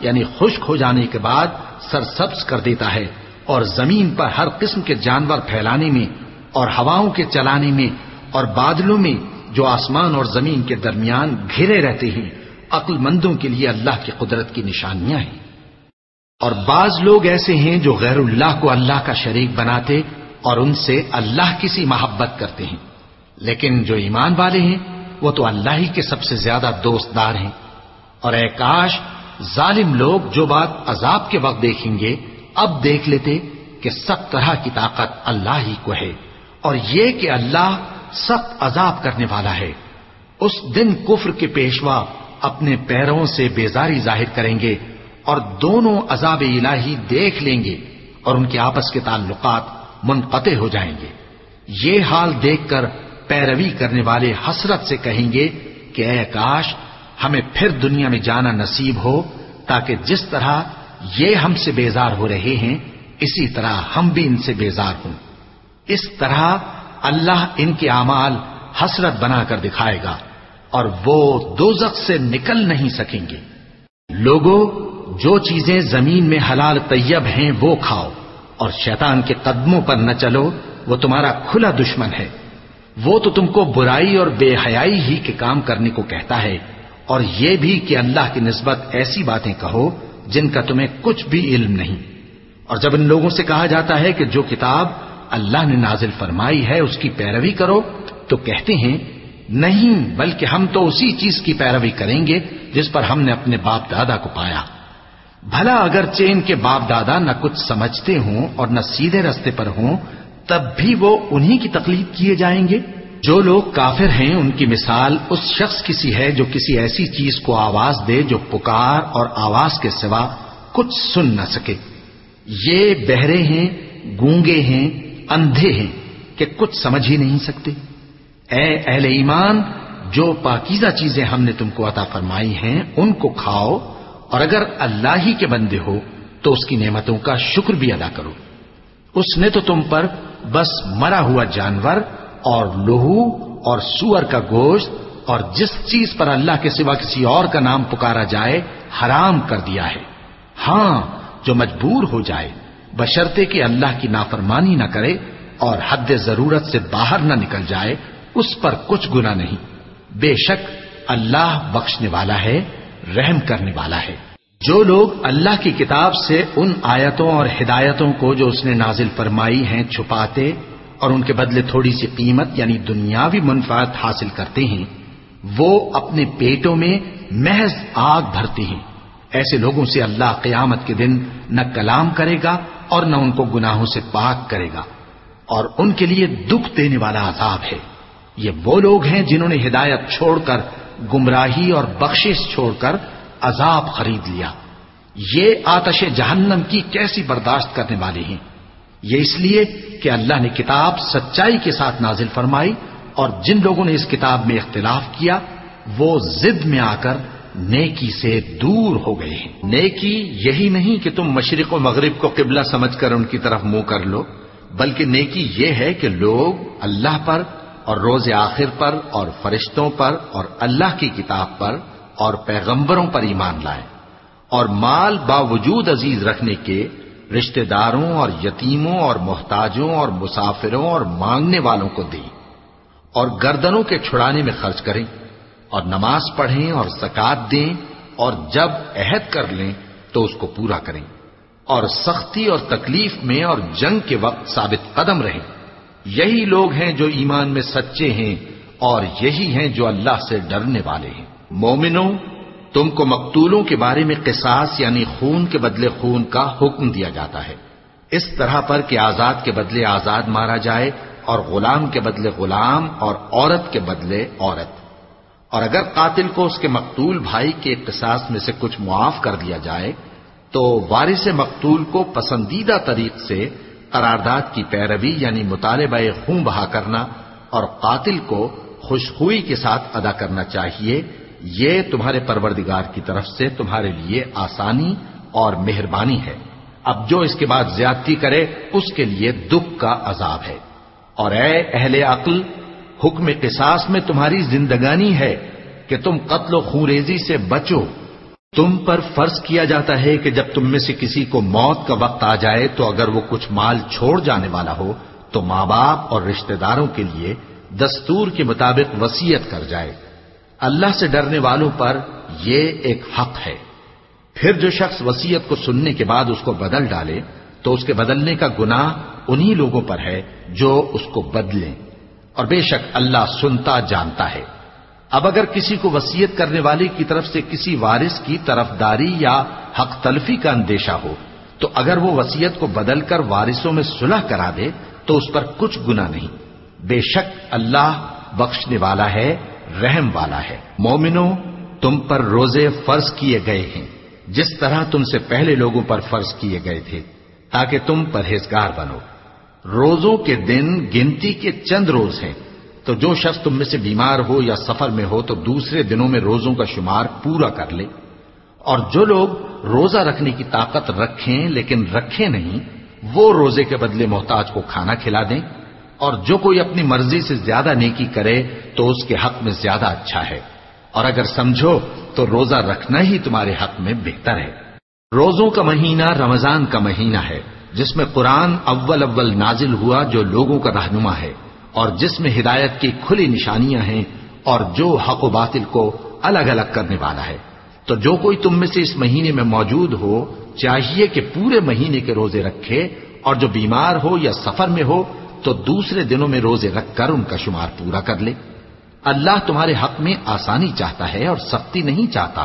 یعنی خشک ہو جانے کے بعد سرسبز کر دیتا ہے اور زمین پر ہر قسم کے جانور پھیلانے میں اور ہواؤں کے چلانے میں اور بادلوں میں جو آسمان اور زمین کے درمیان گھرے رہتے ہیں، عقل مندوں کے لیے اللہ کی قدرت کی نشانیاں ہیں۔ اور بعض لوگ ایسے ہیں جو غیر اللہ کو اللہ کا شریک بناتے اور ان سے اللہ کسی محبت کرتے ہیں۔ لیکن جو ایمان والے ہیں، وہ تو اللہ ہی کے سب سے زیادہ دوست دار ہیں۔ اور اے کاش ظالم لوگ جو بات عذاب کے وقت دیکھیں گے، اب دیکھ لیتے کہ سب طرح کی طاقت اللہ ہی کو ہے اور یہ کہ اللہ سخت عذاب کرنے والا ہے۔ اس دن کفر کے پیشوا اپنے پیروں سے بیزاری ظاہر کریں گے اور دونوں عذاب الہی دیکھ لیں گے اور ان کے آپس کے تعلقات منقطع ہو جائیں گے۔ یہ حال دیکھ کر پیروی کرنے والے حسرت سے کہیں گے کہ اے کاش ہمیں پھر دنیا میں جانا نصیب ہو تاکہ جس طرح یہ ہم سے بیزار ہو رہے ہیں، اسی طرح ہم بھی ان سے بیزار ہوں۔ اس طرح اللہ ان کے اعمال حسرت بنا کر دکھائے گا اور وہ دوزخ سے نکل نہیں سکیں گے۔ لوگوں، جو چیزیں زمین میں حلال طیب ہیں، وہ کھاؤ اور شیطان کے قدموں پر نہ چلو، وہ تمہارا کھلا دشمن ہے۔ وہ تو تم کو برائی اور بے حیائی ہی کے کام کرنے کو کہتا ہے۔ اور یہ بھی کہ اللہ کی نسبت ایسی باتیں کہو جن کا تمہیں کچھ بھی علم نہیں۔ اور جب ان لوگوں سے کہا جاتا ہے کہ جو کتاب اللہ نے نازل فرمائی ہے اس کی پیروی کرو، تو کہتے ہیں، نہیں، بلکہ ہم تو اسی چیز کی پیروی کریں گے جس پر ہم نے اپنے باپ دادا کو پایا۔ بھلا اگر چین کے باپ دادا نہ کچھ سمجھتے ہوں اور نہ سیدھے رستے پر ہوں، تب بھی وہ انہی کی تقلید کیے جائیں گے۔ جو لوگ کافر ہیں، ان کی مثال اس شخص کی سی ہے جو کسی ایسی چیز کو آواز دے جو پکار اور آواز کے سوا کچھ سن نہ سکے۔ یہ بہرے ہیں، گونگے ہیں، اندھے ہیں کہ کچھ سمجھ ہی نہیں سکتے۔ اے اہل ایمان، جو پاکیزہ چیزیں ہم نے تم کو عطا فرمائی ہیں، ان کو کھاؤ اور اگر اللہ ہی کے بندے ہو تو اس کی نعمتوں کا شکر بھی ادا کرو۔ اس نے تو تم پر بس مرا ہوا جانور اور لہو اور سور کا گوشت اور جس چیز پر اللہ کے سوا کسی اور کا نام پکارا جائے، حرام کر دیا ہے۔ ہاں جو مجبور ہو جائے بشرتے کہ اللہ کی نافرمانی نہ کرے اور حد ضرورت سے باہر نہ نکل جائے، اس پر کچھ گنا نہیں۔ بے شک، اللہ بخشنے والا ہے، رحم کرنے والا ہے۔ جو لوگ اللہ کی کتاب سے ان آیتوں اور ہدایتوں کو جو اس نے نازل فرمائی ہیں، چھپاتے اور ان کے بدلے تھوڑی سی قیمت یعنی دنیاوی منفعت حاصل کرتے ہیں، وہ اپنے پیٹوں میں محض آگ بھرتے ہیں۔ ایسے لوگوں سے اللہ قیامت کے دن نہ کلام کرے گا اور نہ ان کو گناہوں سے پاک کرے گا۔ اور ان کے لیے دکھ دینے والا عذاب ہے۔ یہ وہ لوگ ہیں جنہوں نے ہدایت چھوڑ کر، گمراہی اور بخشش چھوڑ کر عذاب خرید لیا۔ یہ آتش جہنم کی کیسی برداشت کرنے والے ہیں؟ یہ اس لیے کہ اللہ نے کتاب سچائی کے ساتھ نازل فرمائی اور جن لوگوں نے اس کتاب میں اختلاف کیا، وہ زد میں آ کر نیکی سے دور ہو گئے ہیں۔ نیکی یہی نہیں کہ تم مشرق و مغرب کو قبلہ سمجھ کر ان کی طرف منہ کر لو، بلکہ نیکی یہ ہے کہ لوگ اللہ پر اور روز آخر پر اور فرشتوں پر اور اللہ کی کتاب پر اور پیغمبروں پر ایمان لائیں۔ اور مال باوجود عزیز رکھنے کے رشتہ داروں اور یتیموں اور محتاجوں اور مسافروں اور مانگنے والوں کو دیں اور گردنوں کے چھڑانے میں خرچ کریں اور نماز پڑھیں اور زکات دیں اور جب عہد کر لیں تو اس کو پورا کریں اور سختی اور تکلیف میں اور جنگ کے وقت ثابت قدم رہیں یہی لوگ ہیں جو ایمان میں سچے ہیں اور یہی ہیں جو اللہ سے ڈرنے والے ہیں مومنوں تم کو مقتولوں کے بارے میں قصاص یعنی خون کے بدلے خون کا حکم دیا جاتا ہے۔ اس طرح پر کہ آزاد کے بدلے آزاد مارا جائے اور غلام کے بدلے غلام اور عورت کے بدلے عورت۔ اور اگر قاتل کو اس کے مقتول بھائی کے قصاص میں سے کچھ معاف کر دیا جائے، تو وارث مقتول کو پسندیدہ طریق سے قرارداد کی پیروی یعنی مطالبہ خون بہا کرنا اور قاتل کو خوشخوئی کے ساتھ ادا کرنا چاہیے۔ یہ تمہارے پروردگار کی طرف سے تمہارے لیے آسانی اور مہربانی ہے۔ اب جو اس کے بعد زیادتی کرے، اس کے لیے دکھ کا عذاب ہے۔ اور اے اہل عقل، حکم قصاص میں تمہاری زندگانی ہے کہ تم قتل و خوریزی سے بچو۔ تم پر فرض کیا جاتا ہے کہ جب تم میں سے کسی کو موت کا وقت آ جائے تو اگر وہ کچھ مال چھوڑ جانے والا ہو، تو ماں باپ اور رشتہ داروں کے لیے دستور کے مطابق وسیعت کر جائے۔ اللہ سے ڈرنے والوں پر یہ ایک حق ہے۔ پھر جو شخص وسیعت کو سننے کے بعد اس کو بدل ڈالے، تو اس کے بدلنے کا گناہ انہی لوگوں پر ہے جو اس کو بدلیں۔ اور بے شک اللہ سنتا، جانتا ہے۔ اب اگر کسی کو وسیعت کرنے والے کی طرف سے کسی وارث کی طرفداری یا حق تلفی کا اندیشہ ہو، تو اگر وہ وسیعت کو بدل کر وارثوں میں صلح کرا دے، تو اس پر کچھ گنا نہیں۔ بے شک اللہ بخشنے والا ہے۔ رحم والا ہے۔ مومنو تم پر روزے فرض کیے گئے ہیں۔ جس طرح تم سے پہلے لوگوں پر فرض کیے گئے تھے، تاکہ تم پرہیزگار بنو۔ روزوں کے دن گنتی کے چند روز ہیں۔ تو جو شخص تم میں سے بیمار ہو یا سفر میں ہو، تو دوسرے دنوں میں روزوں کا شمار پورا کر لے۔ اور جو لوگ روزہ رکھنے کی طاقت رکھیں لیکن رکھیں نہیں، وہ روزے کے بدلے محتاج کو کھانا کھلا دیں۔ اور جو کوئی اپنی مرضی سے زیادہ نیکی کرے تو اس کے حق میں زیادہ اچھا ہے۔ اور اگر سمجھو تو روزہ رکھنا ہی تمہارے حق میں بہتر ہے۔ روزوں کا مہینہ رمضان کا مہینہ ہے، جس میں قرآن اول اول نازل ہوا جو لوگوں کا رہنما ہے، اور جس میں ہدایت کی کھلی نشانیاں ہیں اور جو حق و باطل کو الگ الگ کرنے والا ہے۔ تو جو کوئی تم میں سے اس مہینے میں موجود ہو، چاہیے کہ پورے مہینے کے روزے رکھے، اور جو بیمار ہو یا سفر میں ہو تو دوسرے دنوں میں روزے رکھ کر ان کا شمار پورا کر لے۔ اللہ تمہارے حق میں آسانی چاہتا ہے اور سختی نہیں چاہتا۔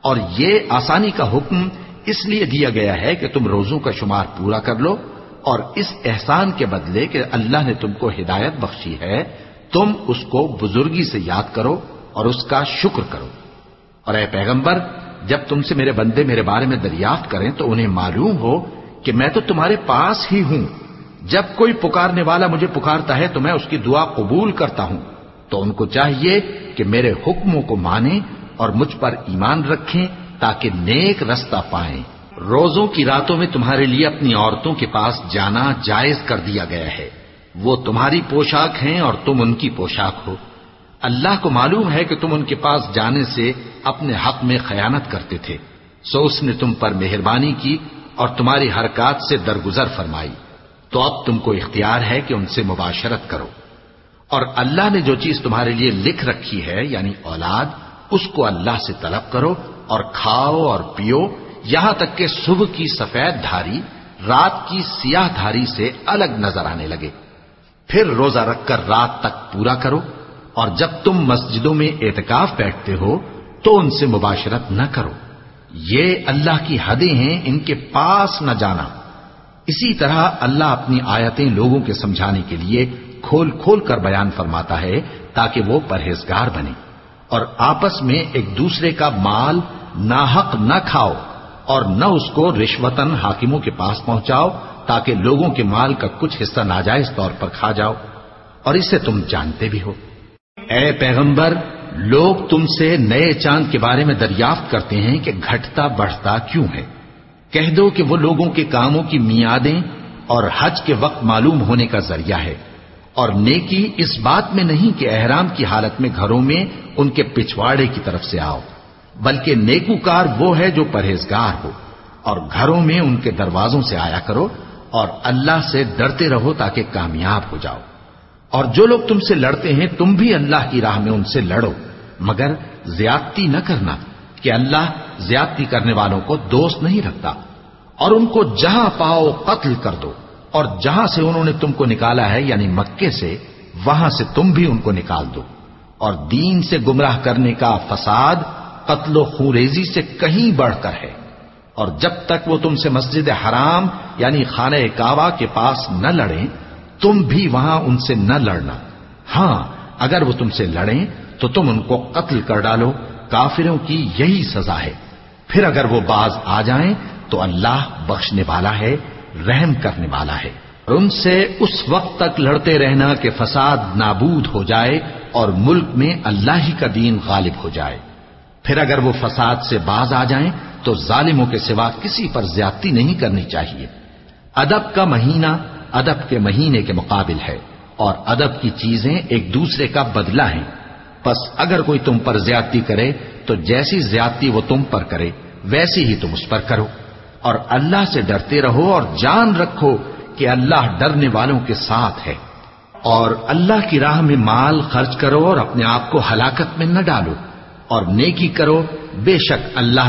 اور یہ آسانی کا حکم اس لیے دیا گیا ہے کہ تم روزوں کا شمار پورا کر لو اور اس احسان کے بدلے کہ اللہ نے تم کو ہدایت بخشی ہے، تم اس کو بزرگی سے یاد کرو اور اس کا شکر کرو۔ اور اے پیغمبر، جب تم سے میرے بندے میرے بارے میں دریافت کریں تو انہیں معلوم ہو کہ میں تو تمہارے پاس ہی ہوں۔ جب کوئی پکارنے والا مجھے پکارتا ہے تو میں اس کی دعا قبول کرتا ہوں۔ تو ان کو چاہیے کہ میرے حکموں کو مانیں اور مجھ پر ایمان رکھیں تاکہ نیک رستہ پائیں۔ روزوں کی راتوں میں تمہارے لیے اپنی عورتوں کے پاس جانا جائز کر دیا گیا ہے۔ وہ تمہاری پوشاک ہیں اور تم ان کی پوشاک ہو۔ اللہ کو معلوم ہے کہ تم ان کے پاس جانے سے اپنے حق میں خیانت کرتے تھے۔ سو اس نے تم پر مہربانی کی اور تمہاری حرکات سے درگزر فرمائی۔ تو اب تم کو اختیار ہے کہ ان سے مباشرت کرو۔ اور اللہ نے جو چیز تمہارے لیے لکھ رکھی ہے یعنی اولاد، اس کو اللہ سے طلب کرو اور کھاؤ اور پیو۔ یہاں تک کہ صبح کی سفید دھاری رات کی سیاہ دھاری سے الگ نظر آنے لگے۔ پھر روزہ رکھ کر رات تک پورا کرو۔ اور جب تم مسجدوں میں اعتکاف بیٹھتے ہو، تو ان سے مباشرت نہ کرو۔ یہ اللہ کی حدیں ہیں، ان کے پاس نہ جانا۔ اسی طرح اللہ اپنی آیتیں لوگوں کے سمجھانے کے لیے کھول کھول کر بیان فرماتا ہے تاکہ وہ پرہیزگار بنے اور آپس میں ایک دوسرے کا مال ناحق نہ کھاؤ اور نہ اس کو رشوتن حاکموں کے پاس پہنچاؤ تاکہ لوگوں کے مال کا کچھ حصہ ناجائز طور پر کھا جاؤ۔ اور اسے تم جانتے بھی ہو۔ اے پیغمبر، لوگ تم سے نئے چاند کے بارے میں دریافت کرتے ہیں کہ گھٹتا بڑھتا کیوں ہے۔ کہہ دو کہ وہ لوگوں کے کاموں کی میادیں اور حج کے وقت معلوم ہونے کا ذریعہ ہے۔ اور نیکی اس بات میں نہیں کہ احرام کی حالت میں گھروں میں ان کے پچھواڑے کی طرف سے آؤ، بلکہ نیکوکار وہ ہے جو پرہیزگار ہو۔ اور گھروں میں ان کے دروازوں سے آیا کرو اور اللہ سے ڈرتے رہو تاکہ کامیاب ہو جاؤ۔ اور جو لوگ تم سے لڑتے ہیں، تم بھی اللہ کی راہ میں ان سے لڑو، مگر زیادتی نہ کرنا۔ کہ اللہ زیادتی کرنے والوں کو دوست نہیں رکھتا اور ان کو جہاں پاؤ قتل کر دو اور جہاں سے انہوں نے تم کو نکالا ہے یعنی مکے سے، وہاں سے تم بھی ان کو نکال دو۔ اور دین سے گمراہ کرنے کا فساد قتل و خوریزی سے کہیں بڑھ کر ہے۔ اور جب تک وہ تم سے مسجد حرام یعنی خانہ کعبہ کے پاس نہ لڑیں، تم بھی وہاں ان سے نہ لڑنا۔ ہاں اگر وہ تم سے لڑیں، تو تم ان کو قتل کر ڈالو۔ کافروں کی یہی سزا ہے۔ پھر اگر وہ باز آ جائیں تو اللہ بخشنے والا ہے، رحم کرنے والا ہے۔ اور ان سے اس وقت تک لڑتے رہنا کہ فساد نابود ہو جائے اور ملک میں اللہ ہی کا دین غالب ہو جائے۔ پھر اگر وہ فساد سے باز آ جائیں تو ظالموں کے سوا کسی پر زیادتی نہیں کرنی چاہیے۔ ادب کا مہینہ ادب کے مہینے کے مقابل ہے اور ادب کی چیزیں ایک دوسرے کا بدلہ ہیں۔ بس اگر کوئی تم پر زیادتی کرے تو جیسی زیادتی وہ تم پر کرے، ویسی ہی تم اس پر کرو۔ اور اللہ سے ڈرتے رہو اور جان رکھو کہ اللہ ڈرنے والوں کے ساتھ ہے۔ اور اللہ کی راہ میں مال خرچ کرو اور اپنے آپ کو ہلاکت میں نہ ڈالو۔ اور نیکی کرو، بے شک اللہ